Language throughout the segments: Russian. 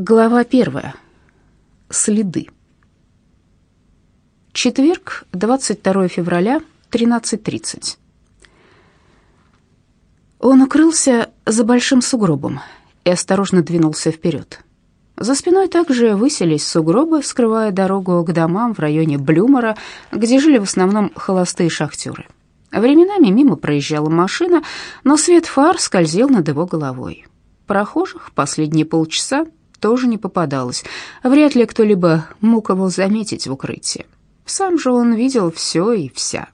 Глава первая. Следы. Четверг, 22 февраля, 13.30. Он укрылся за большим сугробом и осторожно двинулся вперед. За спиной также высились сугробы, скрывая дорогу к домам в районе Блюмора, где жили в основном холостые шахтеры. Временами мимо проезжала машина, но свет фар скользил над его головой. Прохожих последние полчаса тоже не попадалось. Вряд ли кто-либо мог его заметить в укрытии. Сам же он видел все и вся.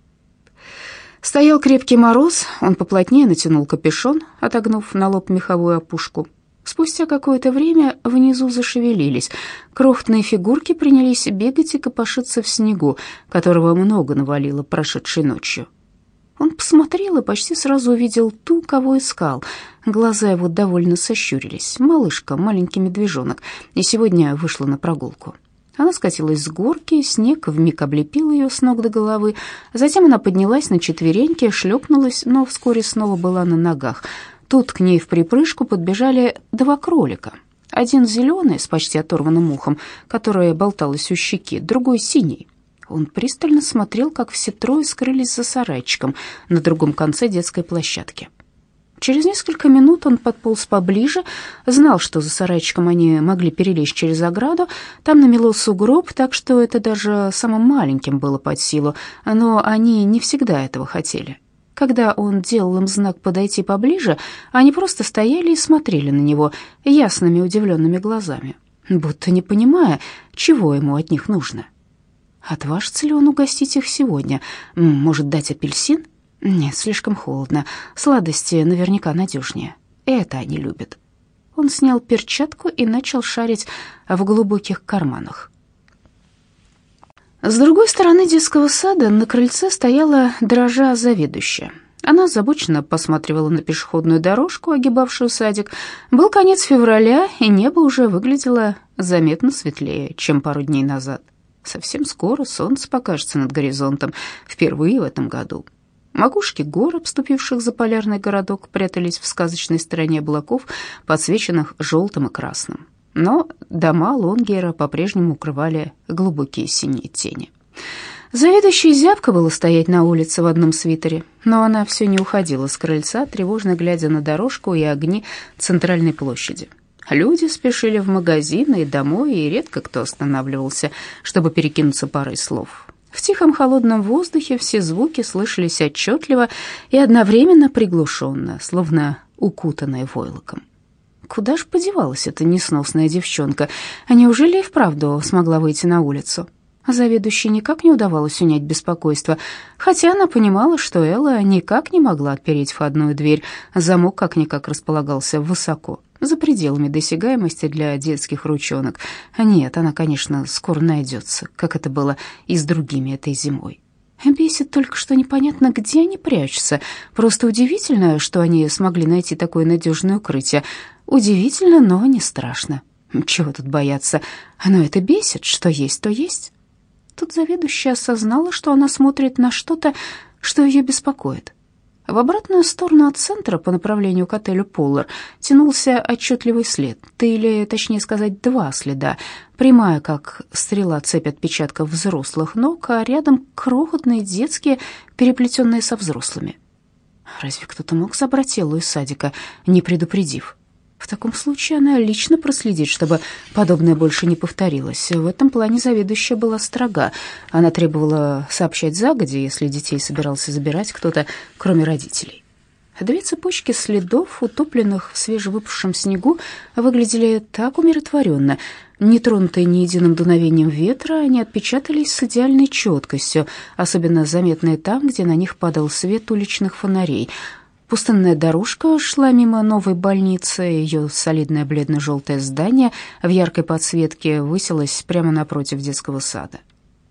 Стоял крепкий мороз, он поплотнее натянул капюшон, отогнув на лоб меховую опушку. Спустя какое-то время внизу зашевелились. Крохотные фигурки принялись бегать и копошиться в снегу, которого много навалило прошедшей ночью. Он посмотрел и почти сразу увидел ту, кого искал. Глаза его довольно сощурились. Малышка, маленький медвежонок, и сегодня вышла на прогулку. Она скатилась с горки, снег вмиг облепил ее с ног до головы. Затем она поднялась на четвереньки, шлепнулась, но вскоре снова была на ногах. Тут к ней в припрыжку подбежали два кролика. Один зеленый с почти оторванным ухом, которое болталось у щеки, другой синий. Он пристально смотрел, как все трое скрылись за сарайчиком на другом конце детской площадки. Через несколько минут он подполз поближе, знал, что за сарайчиком они могли перелезть через ограду. Там намело сугроб, так что это даже самым маленьким было под силу, но они не всегда этого хотели. Когда он делал им знак подойти поближе, они просто стояли и смотрели на него ясными удивленными глазами, будто не понимая, чего ему от них нужно. Отважится ли он угостить их сегодня? Может, дать апельсин? Нет, слишком холодно. Сладости наверняка надежнее. Это они любят. Он снял перчатку и начал шарить в глубоких карманах. С другой стороны детского сада на крыльце стояла дрожа заведующая. Она озабоченно посматривала на пешеходную дорожку, огибавшую садик. Был конец февраля, и небо уже выглядело заметно светлее, чем пару дней назад. Совсем скоро солнце покажется над горизонтом, впервые в этом году. Макушки гор, обступивших заполярный городок, прятались в сказочной стороне облаков, подсвеченных желтым и красным. Но дома Лонгера по-прежнему укрывали глубокие синие тени. Заведующей зябко было стоять на улице в одном свитере, но она все не уходила с крыльца, тревожно глядя на дорожку и огни центральной площади. Люди спешили в магазины и домой, и редко кто останавливался, чтобы перекинуться парой слов. В тихом холодном воздухе все звуки слышались отчетливо и одновременно приглушенно, словно укутанные войлоком. Куда ж подевалась эта несносная девчонка? А неужели и вправду смогла выйти на улицу? Заведующей никак не удавалось унять беспокойство, хотя она понимала, что Элла никак не могла отпереть входную дверь, замок как-никак располагался высоко за пределами досягаемости для детских ручонок. Нет, она, конечно, скоро найдется, как это было и с другими этой зимой. Бесит только, что непонятно, где они прячутся. Просто удивительно, что они смогли найти такое надежное укрытие. Удивительно, но не страшно. Чего тут бояться? Но это бесит, что есть, то есть. Тут заведующая осознала, что она смотрит на что-то, что ее беспокоит. В обратную сторону от центра по направлению к отелю Поллар тянулся отчетливый след, или, точнее сказать, два следа, прямая, как стрела цепь отпечатков взрослых ног, а рядом крохотные детские, переплетенные со взрослыми. Разве кто-то мог забрать Эллу из садика, не предупредив? В таком случае она лично проследит, чтобы подобное больше не повторилось. В этом плане заведующая была строга. Она требовала сообщать загоди, если детей собирался забирать кто-то, кроме родителей. Две цепочки следов, утопленных в свежевыпавшем снегу, выглядели так умиротворенно. Не тронутые ни единым дуновением ветра, они отпечатались с идеальной четкостью, особенно заметные там, где на них падал свет уличных фонарей — Пустынная дорожка шла мимо новой больницы, ее солидное бледно-желтое здание в яркой подсветке высилось прямо напротив детского сада.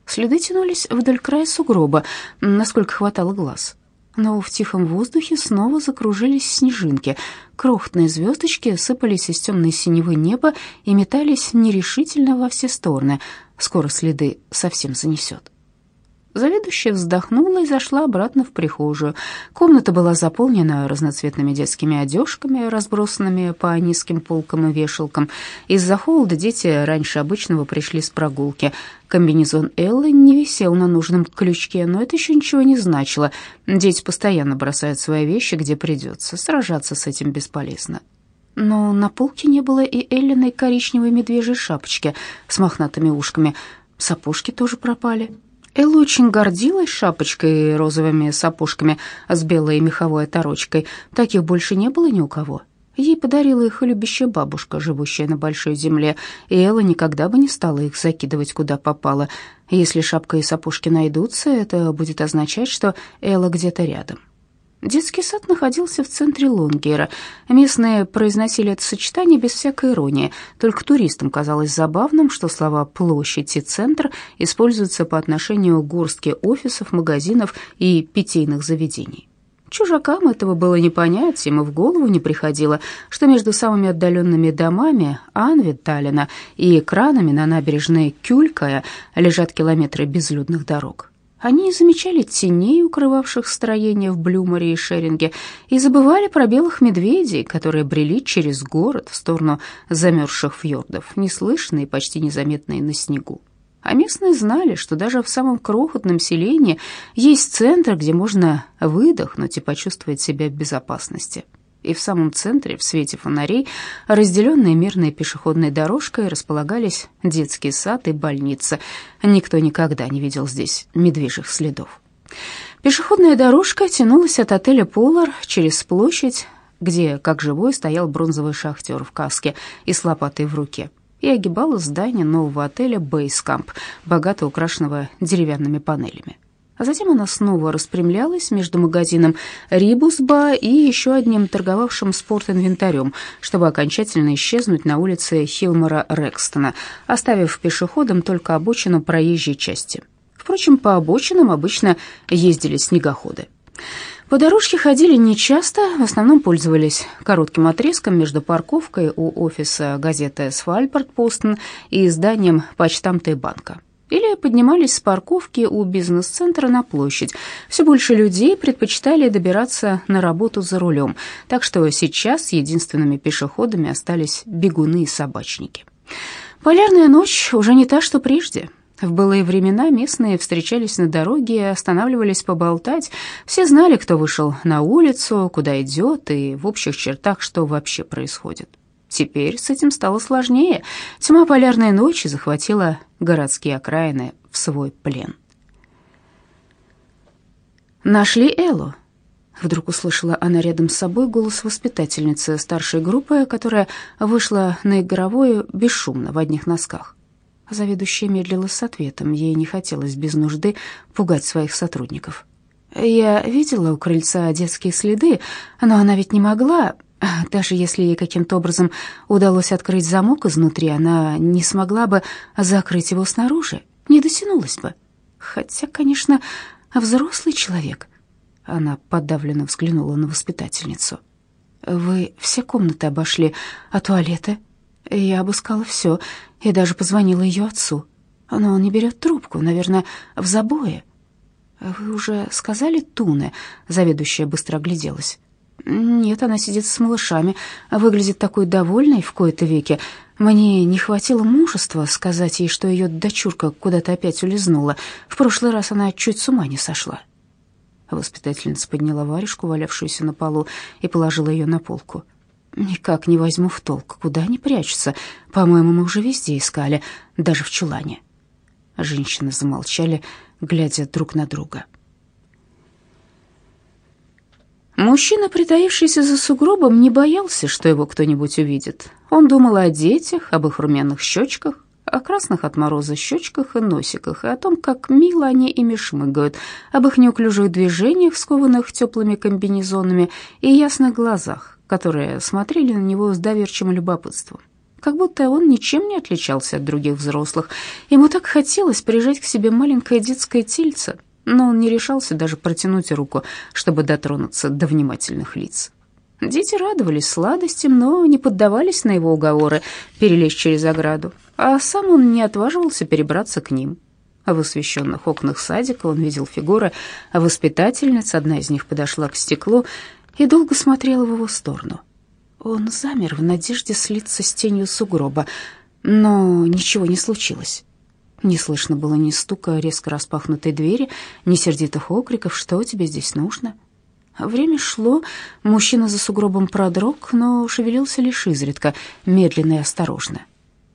Следы тянулись вдоль края сугроба, насколько хватало глаз. Но в тихом воздухе снова закружились снежинки. Крохотные звездочки сыпались из темной синевы неба и метались нерешительно во все стороны. Скоро следы совсем занесет. Заведующая вздохнула и зашла обратно в прихожую. Комната была заполнена разноцветными детскими одежками, разбросанными по низким полкам и вешалкам. Из-за холода дети раньше обычного пришли с прогулки. Комбинезон Эллы не висел на нужном крючке, но это еще ничего не значило. Дети постоянно бросают свои вещи, где придется. Сражаться с этим бесполезно. Но на полке не было и Эллиной коричневой медвежьей шапочки с мохнатыми ушками. Сапожки тоже пропали. Элла очень гордилась шапочкой и розовыми сапожками с белой меховой оторочкой. Таких больше не было ни у кого. Ей подарила их любящая бабушка, живущая на большой земле, и Элла никогда бы не стала их закидывать куда попало. Если шапка и сапожки найдутся, это будет означать, что Элла где-то рядом. Детский сад находился в центре Лонгера. Местные произносили это сочетание без всякой иронии. Только туристам казалось забавным, что слова «площадь» и «центр» используются по отношению к горстке офисов, магазинов и питейных заведений. Чужакам этого было не понять, им и в голову не приходило, что между самыми отдаленными домами Анвиталина и кранами на набережной Кюлькая лежат километры безлюдных дорог. Они замечали теней, укрывавших строения в Блюморе и Шеринге, и забывали про белых медведей, которые брели через город в сторону замерзших фьордов, неслышные и почти незаметные на снегу. А местные знали, что даже в самом крохотном селении есть центр, где можно выдохнуть и почувствовать себя в безопасности и в самом центре, в свете фонарей, разделенные мирной пешеходной дорожкой, располагались детский сад и больница. Никто никогда не видел здесь медвежьих следов. Пешеходная дорожка тянулась от отеля «Полар» через площадь, где, как живой, стоял бронзовый шахтер в каске и с лопатой в руке, и огибала здание нового отеля «Бейскамп», богато украшенного деревянными панелями. А затем она снова распрямлялась между магазином Рибусба и еще одним торговавшим спортинвентарем, чтобы окончательно исчезнуть на улице Хилмора Рекстона, оставив пешеходам только обочину проезжей части. Впрочем, по обочинам обычно ездили снегоходы. По дорожке ходили нечасто, в основном пользовались коротким отрезком между парковкой у офиса газеты «Свальбард Постен» и зданием почтамта банка или поднимались с парковки у бизнес-центра на площадь. Все больше людей предпочитали добираться на работу за рулем, так что сейчас единственными пешеходами остались бегуны и собачники. Полярная ночь уже не та, что прежде. В былые времена местные встречались на дороге останавливались поболтать. Все знали, кто вышел на улицу, куда идет и в общих чертах, что вообще происходит. Теперь с этим стало сложнее. Тьма полярной ночи захватила городские окраины в свой плен. «Нашли Эллу?» Вдруг услышала она рядом с собой голос воспитательницы старшей группы, которая вышла на игровую бесшумно в одних носках. Заведующая медлила с ответом. Ей не хотелось без нужды пугать своих сотрудников. «Я видела у крыльца детские следы, но она ведь не могла...» Даже если ей каким-то образом удалось открыть замок изнутри, она не смогла бы закрыть его снаружи, не дотянулась бы. Хотя, конечно, взрослый человек. Она подавленно взглянула на воспитательницу. «Вы все комнаты обошли, а туалеты?» Я обыскала все и даже позвонила ее отцу. Но он не берет трубку, наверное, в забое. «Вы уже сказали Туне?» Заведующая быстро огляделась. Нет, она сидит с малышами, выглядит такой довольной в кои-то веки. Мне не хватило мужества сказать ей, что ее дочурка куда-то опять улизнула. В прошлый раз она чуть с ума не сошла. Воспитательница подняла варежку, валявшуюся на полу, и положила ее на полку. «Никак не возьму в толк, куда они прячутся. По-моему, мы уже везде искали, даже в чулане». Женщины замолчали, глядя друг на друга. Мужчина, притаившийся за сугробом, не боялся, что его кто-нибудь увидит. Он думал о детях, об их румяных щечках, о красных от мороза щечках и носиках, и о том, как мило они ими шмыгают, об их неуклюжих движениях, скованных теплыми комбинезонами, и ясных глазах, которые смотрели на него с доверчивым любопытством. Как будто он ничем не отличался от других взрослых. Ему так хотелось прижать к себе маленькое детское тельце, но он не решался даже протянуть руку, чтобы дотронуться до внимательных лиц. Дети радовались сладостям, но не поддавались на его уговоры перелезть через ограду, а сам он не отваживался перебраться к ним. В освещенных окнах садика он видел фигуры воспитательниц, одна из них подошла к стеклу и долго смотрела в его сторону. Он замер в надежде слиться с тенью сугроба, но ничего не случилось. Не слышно было ни стука резко распахнутой двери, ни сердитых окриков «Что тебе здесь нужно?». Время шло, мужчина за сугробом продрог, но шевелился лишь изредка, медленно и осторожно.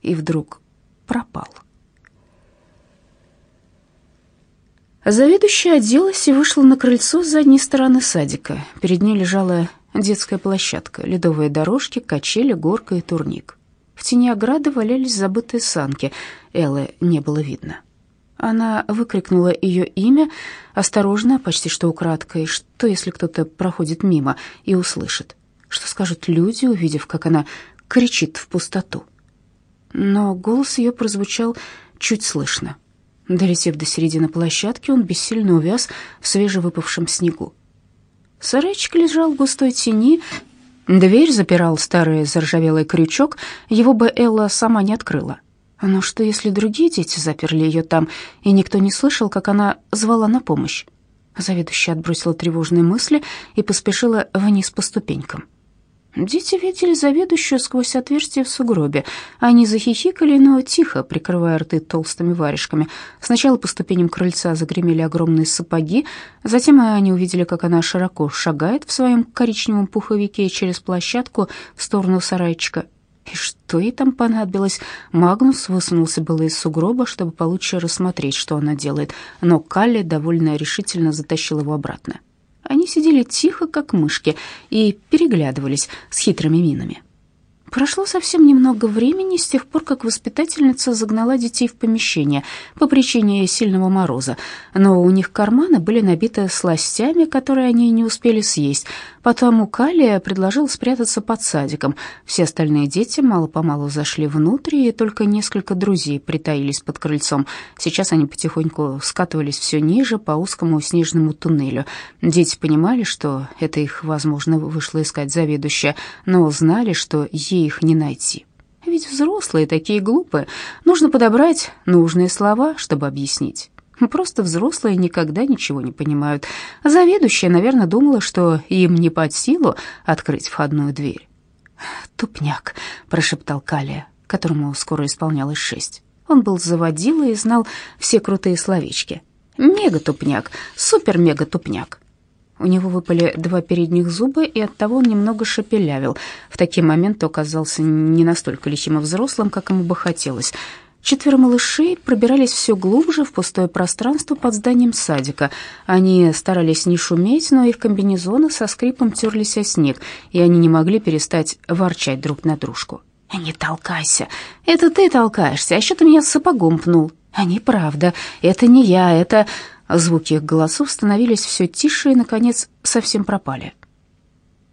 И вдруг пропал. Заведующая оделась и вышла на крыльцо с задней стороны садика. Перед ней лежала детская площадка, ледовые дорожки, качели, горка и турник. В тени ограды валялись забытые санки. Эллы не было видно. Она выкрикнула ее имя, осторожно, почти что украдкой. Что, если кто-то проходит мимо и услышит? Что скажут люди, увидев, как она кричит в пустоту? Но голос ее прозвучал чуть слышно. Долетев до середины площадки, он бессильно увяз в свежевыпавшем снегу. Сарайчик лежал в густой тени, дверь запирал старый заржавелый крючок, его бы Элла сама не открыла. Но что, если другие дети заперли ее там, и никто не слышал, как она звала на помощь? Заведующая отбросила тревожные мысли и поспешила вниз по ступенькам. Дети видели заведующую сквозь отверстие в сугробе. Они захихикали, но тихо, прикрывая рты толстыми варежками. Сначала по ступеням крыльца загремели огромные сапоги, затем они увидели, как она широко шагает в своем коричневом пуховике через площадку в сторону сарайчика. И что ей там понадобилось? Магнус высунулся было из сугроба, чтобы получше рассмотреть, что она делает, но Калли довольно решительно затащил его обратно. Они сидели тихо, как мышки, и переглядывались с хитрыми минами. Прошло совсем немного времени с тех пор, как воспитательница загнала детей в помещение по причине сильного мороза, но у них карманы были набиты сластями, которые они не успели съесть. Потом Калия предложил спрятаться под садиком. Все остальные дети мало-помалу зашли внутрь, и только несколько друзей притаились под крыльцом. Сейчас они потихоньку скатывались все ниже по узкому снежному туннелю. Дети понимали, что это их, возможно, вышло искать заведующая, но знали, что ей их не найти. Ведь взрослые такие глупые. Нужно подобрать нужные слова, чтобы объяснить. Просто взрослые никогда ничего не понимают. Заведующая, наверное, думала, что им не под силу открыть входную дверь. «Тупняк», — прошептал Калия, которому скоро исполнялось шесть. Он был заводилой и знал все крутые словечки. «Мега-тупняк, супер-мега-тупняк». У него выпали два передних зуба, и оттого он немного шепелявил. В такие моменты оказался не настолько лечимо взрослым, как ему бы хотелось. Четверо малышей пробирались все глубже в пустое пространство под зданием садика. Они старались не шуметь, но их комбинезоны со скрипом терлись о снег, и они не могли перестать ворчать друг на дружку. «Не толкайся! Это ты толкаешься, а еще ты меня сапогом пнул!» «А неправда, это не я, это...» Звуки их голосов становились все тише и, наконец, совсем пропали.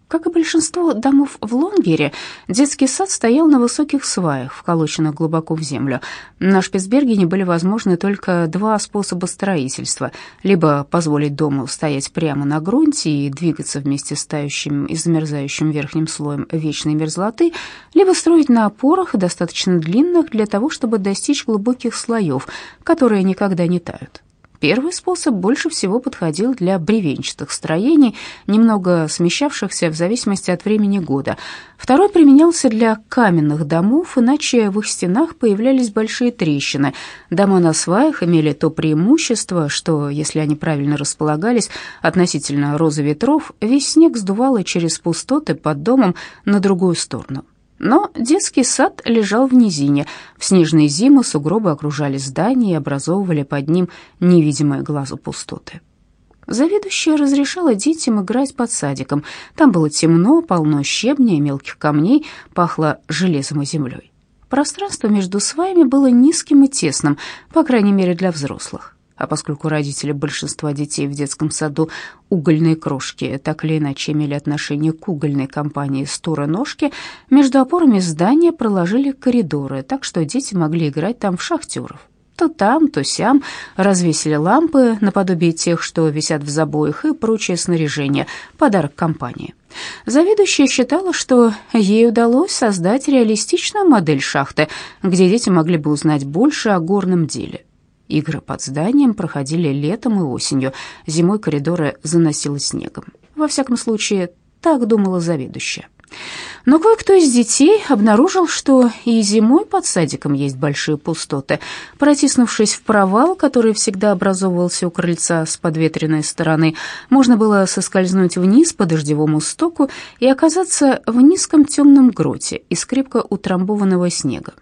Как и большинство домов в Лонгере, детский сад стоял на высоких сваях, вколоченных глубоко в землю. На Шпицбергене были возможны только два способа строительства. Либо позволить дому стоять прямо на грунте и двигаться вместе с тающим и замерзающим верхним слоем вечной мерзлоты, либо строить на опорах, достаточно длинных для того, чтобы достичь глубоких слоев, которые никогда не тают. Первый способ больше всего подходил для бревенчатых строений, немного смещавшихся в зависимости от времени года. Второй применялся для каменных домов, иначе в их стенах появлялись большие трещины. Дома на сваях имели то преимущество, что, если они правильно располагались относительно розы ветров, весь снег сдувало через пустоты под домом на другую сторону. Но детский сад лежал в низине. В снежные зимы сугробы окружали здание и образовывали под ним невидимые глазу пустоты. Заведующая разрешала детям играть под садиком. Там было темно, полно щебня и мелких камней, пахло железом и землей. Пространство между сваями было низким и тесным, по крайней мере для взрослых. А поскольку родители большинства детей в детском саду угольные крошки так или иначе имели отношение к угольной компании «Стура-ножки», между опорами здания проложили коридоры, так что дети могли играть там в шахтеров. То там, то сям развесили лампы, наподобие тех, что висят в забоях, и прочее снаряжение, подарок компании. Заведующая считала, что ей удалось создать реалистичную модель шахты, где дети могли бы узнать больше о горном деле. Игры под зданием проходили летом и осенью, зимой коридоры заносило снегом. Во всяком случае, так думала заведующая. Но кое-кто из детей обнаружил, что и зимой под садиком есть большие пустоты. Протиснувшись в провал, который всегда образовывался у крыльца с подветренной стороны, можно было соскользнуть вниз по дождевому стоку и оказаться в низком темном гроте из крепко утрамбованного снега.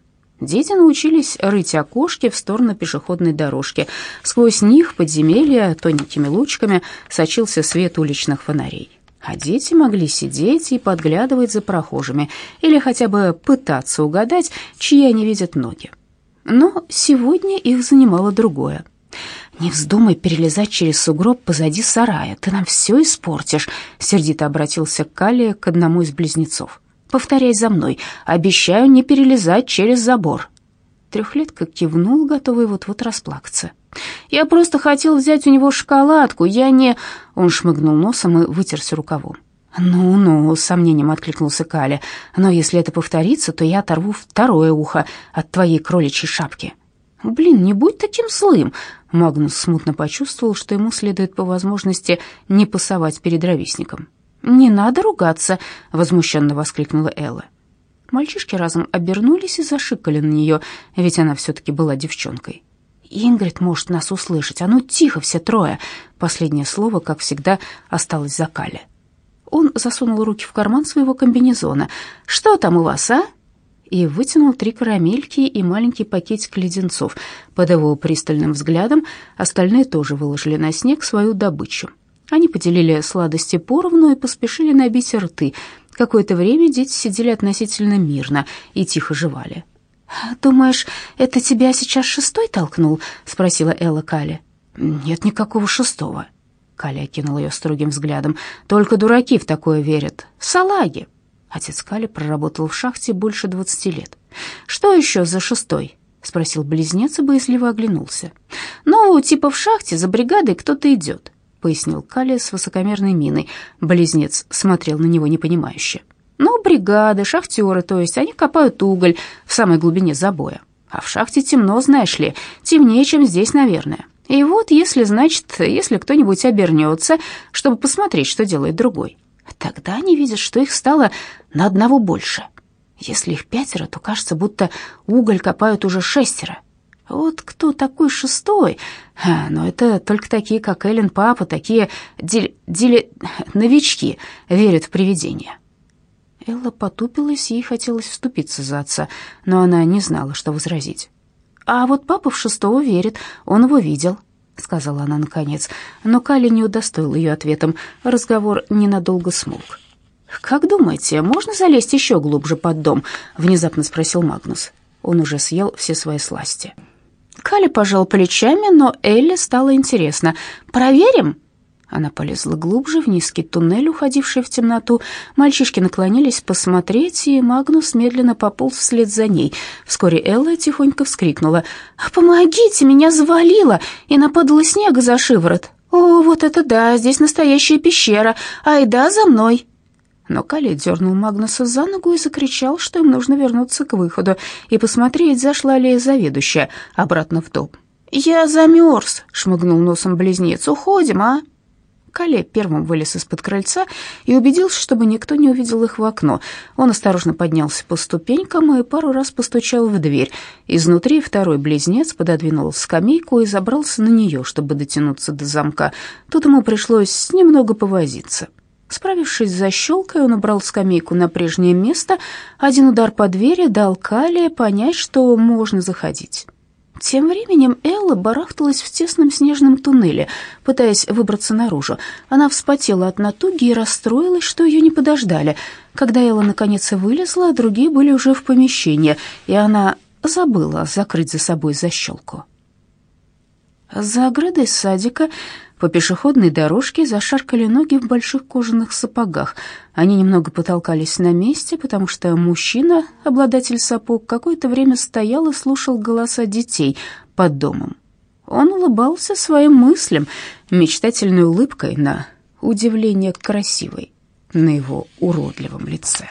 Дети научились рыть окошки в сторону пешеходной дорожки. Сквозь них подземелья тоненькими лучками сочился свет уличных фонарей а дети могли сидеть и подглядывать за прохожими или хотя бы пытаться угадать, чьи они видят ноги. Но сегодня их занимало другое. «Не вздумай перелезать через сугроб позади сарая, ты нам все испортишь», — сердито обратился Калли к одному из близнецов. «Повторяй за мной, обещаю не перелезать через забор». Трехлетка кивнул, готовый вот-вот расплакаться. «Я просто хотел взять у него шоколадку, я не...» Он шмыгнул носом и вытерся рукавом. «Ну-ну», — с сомнением откликнулся Каля, «но если это повторится, то я оторву второе ухо от твоей кроличьей шапки». «Блин, не будь таким злым!» Магнус смутно почувствовал, что ему следует по возможности не пасовать перед ровесником. «Не надо ругаться!» — возмущенно воскликнула Элла. Мальчишки разом обернулись и зашикали на нее, ведь она все-таки была девчонкой. Ингрид может нас услышать. А ну тихо все трое. Последнее слово, как всегда, осталось за Кале. Он засунул руки в карман своего комбинезона. Что там у вас, а? И вытянул три карамельки и маленький пакетик леденцов. Под его пристальным взглядом остальные тоже выложили на снег свою добычу. Они поделили сладости поровну и поспешили набить рты. Какое-то время дети сидели относительно мирно и тихо жевали. «Думаешь, это тебя сейчас шестой толкнул?» — спросила Элла Кали. «Нет никакого шестого». Кали окинул ее строгим взглядом. «Только дураки в такое верят. Салаги!» Отец Кали проработал в шахте больше двадцати лет. «Что еще за шестой?» — спросил близнец и боязливо оглянулся. «Ну, типа в шахте за бригадой кто-то идет», — пояснил Кали с высокомерной миной. Близнец смотрел на него непонимающе. Ну, бригады, шахтеры, то есть, они копают уголь в самой глубине забоя. А в шахте темно, знаешь ли, темнее, чем здесь, наверное. И вот, если, значит, если кто-нибудь обернется, чтобы посмотреть, что делает другой, тогда они видят, что их стало на одного больше. Если их пятеро, то кажется, будто уголь копают уже шестеро. Вот кто такой шестой? Но это только такие, как Эллен Папа, такие дели... новички верят в привидения. Элла потупилась, ей хотелось вступиться за отца, но она не знала, что возразить. «А вот папа в шестого верит, он его видел», — сказала она наконец. Но Калли не удостоил ее ответом, разговор ненадолго смолк. «Как думаете, можно залезть еще глубже под дом?» — внезапно спросил Магнус. Он уже съел все свои сласти. Калли пожал плечами, но Элли стало интересно. «Проверим?» Она полезла глубже в низкий туннель, уходивший в темноту. Мальчишки наклонились посмотреть, и Магнус медленно пополз вслед за ней. Вскоре Элла тихонько вскрикнула. «Помогите, меня завалило!» и нападало снега за шиворот. «О, вот это да, здесь настоящая пещера! Айда за мной!» Но Калли дернул Магнуса за ногу и закричал, что им нужно вернуться к выходу и посмотреть, зашла ли заведующая обратно в дом. «Я замерз», — шмыгнул носом близнец. «Уходим, а?» Кале первым вылез из-под крыльца и убедился, чтобы никто не увидел их в окно. Он осторожно поднялся по ступенькам и пару раз постучал в дверь. Изнутри второй близнец пододвинул скамейку и забрался на нее, чтобы дотянуться до замка. Тут ему пришлось немного повозиться. Справившись с защелкой, он убрал скамейку на прежнее место. Один удар по двери дал Кале понять, что можно заходить. Тем временем Элла барахталась в тесном снежном туннеле, пытаясь выбраться наружу. Она вспотела от натуги и расстроилась, что ее не подождали. Когда Элла наконец вылезла, другие были уже в помещении, и она забыла закрыть за собой защелку. За оградой садика по пешеходной дорожке зашаркали ноги в больших кожаных сапогах. Они немного потолкались на месте, потому что мужчина, обладатель сапог, какое-то время стоял и слушал голоса детей под домом. Он улыбался своим мыслям, мечтательной улыбкой на удивление красивой на его уродливом лице.